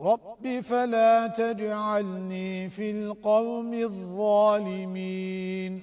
رب فلا تجعلني في القوم الظالمين.